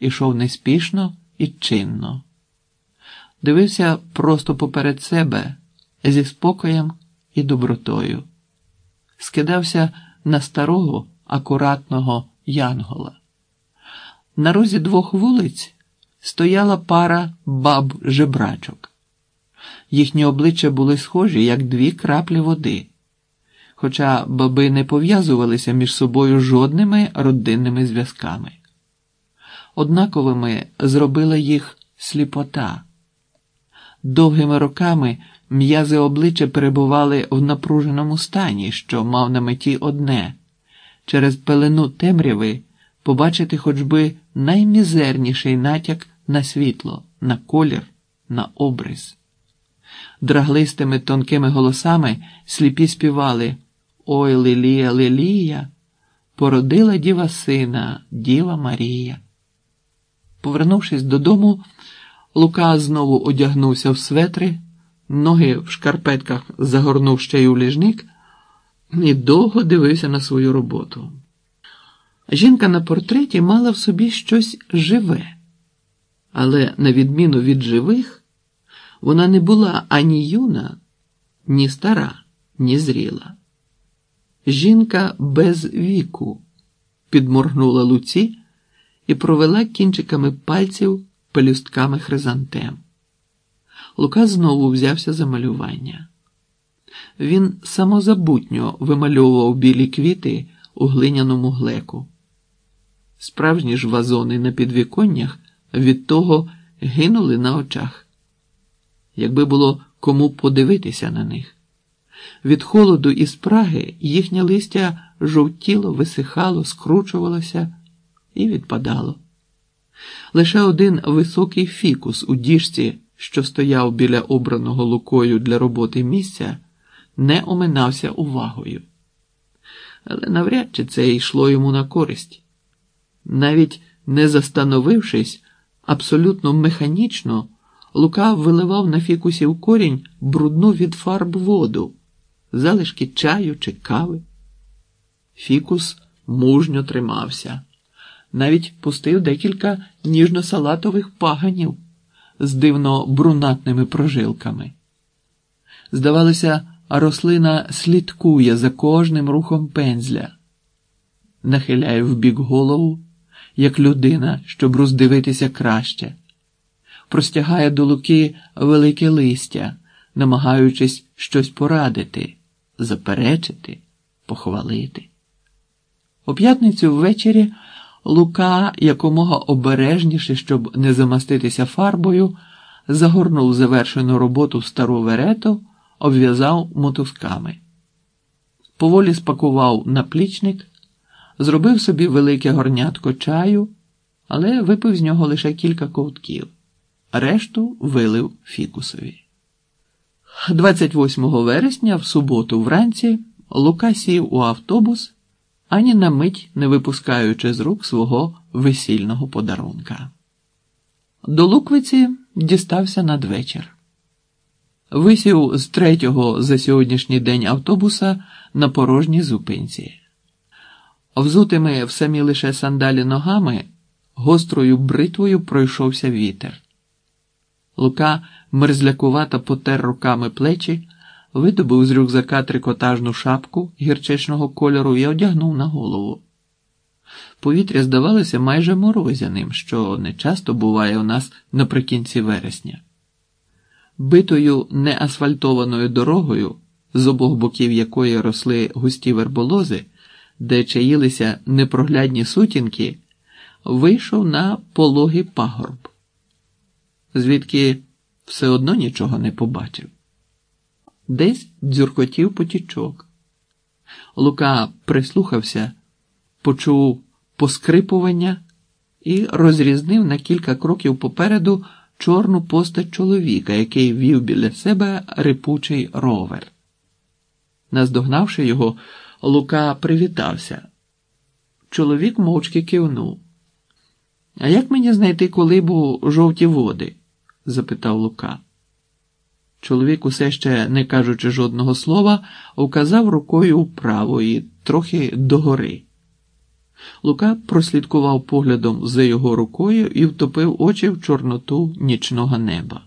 ішов неспішно і чинно. Дивився просто поперед себе зі спокоєм і добротою, скидався на старого акуратного янгола. На розі двох вулиць стояла пара баб жебрачок. Їхні обличчя були схожі, як дві краплі води, хоча баби не пов'язувалися між собою жодними родинними зв'язками. Однаковими зробила їх сліпота. Довгими роками м'язи обличчя перебували в напруженому стані, що мав на меті одне через пелену темряви побачити хоч би наймізерніший натяк на світло, на колір, на обрис. Драглистими тонкими голосами сліпі співали Ой Лилія, Лилія, породила діва сина, Діва Марія. Повернувшись додому, Лука знову одягнувся в светри, ноги в шкарпетках загорнув ще й у ліжник і довго дивився на свою роботу. Жінка на портреті мала в собі щось живе, але, на відміну від живих, вона не була ані юна, ні стара, ні зріла. Жінка без віку, підморгнула Луці і провела кінчиками пальців пелюстками хризантем. Лука знову взявся за малювання. Він самозабутньо вимальовував білі квіти у глиняному глеку. Справжні ж вазони на підвіконнях від того гинули на очах. Якби було кому подивитися на них. Від холоду і спраги їхнє листя жовтіло, висихало, скручувалося і відпадало. Лише один високий фікус у діжці, що стояв біля обраного лукою для роботи місця, не оминався увагою. Але навряд чи це йшло йому на користь. Навіть не застановившись, абсолютно механічно, Лука виливав на фікусів корінь брудну від фарб воду, залишки чаю чи кави. Фікус мужньо тримався, навіть пустив декілька ніжно-салатових паганів з дивно брунатними прожилками. Здавалося, рослина слідкує за кожним рухом пензля, нахиляє вбік голову, як людина, щоб роздивитися краще, простягає до луки велике листя, намагаючись щось порадити, заперечити, похвалити. У п'ятницю ввечері Лука якомога обережніше, щоб не замаститися фарбою, загорнув завершену роботу в стару верету, обв'язав мотузками. Поволі спакував наплічник, зробив собі велике горнятко чаю, але випив з нього лише кілька ковтків, решту вилив фікусові. 28 вересня, в суботу, вранці, Лука сів у автобус, ані на мить не випускаючи з рук свого весільного подарунка. До Луквиці дістався надвечір. Висів з третього за сьогоднішній день автобуса на порожній зупинці. Взутими в самі лише сандалі ногами, гострою бритвою пройшовся вітер. Лука мерзлякувато потер руками плечі, видобув з рюкзака трикотажну шапку гірчичного кольору і одягнув на голову. Повітря здавалося майже морозяним, що не часто буває у нас наприкінці вересня. Битою неасфальтованою дорогою, з обох боків якої росли густі верболози, де чаїлися непроглядні сутінки, вийшов на пологий пагорб, звідки все одно нічого не побачив. Десь дзюркотів потічок. Лука прислухався, почув поскрипування і розрізнив на кілька кроків попереду чорну постать чоловіка, який вів біля себе рипучий ровер. Наздогнавши його, Лука привітався. Чоловік мовчки кивнув. А як мені знайти колибу жовті води? запитав Лука. Чоловік, усе ще не кажучи жодного слова, указав рукою вправо і трохи догори. Лука прослідкував поглядом за його рукою і втопив очі в чорноту нічного неба.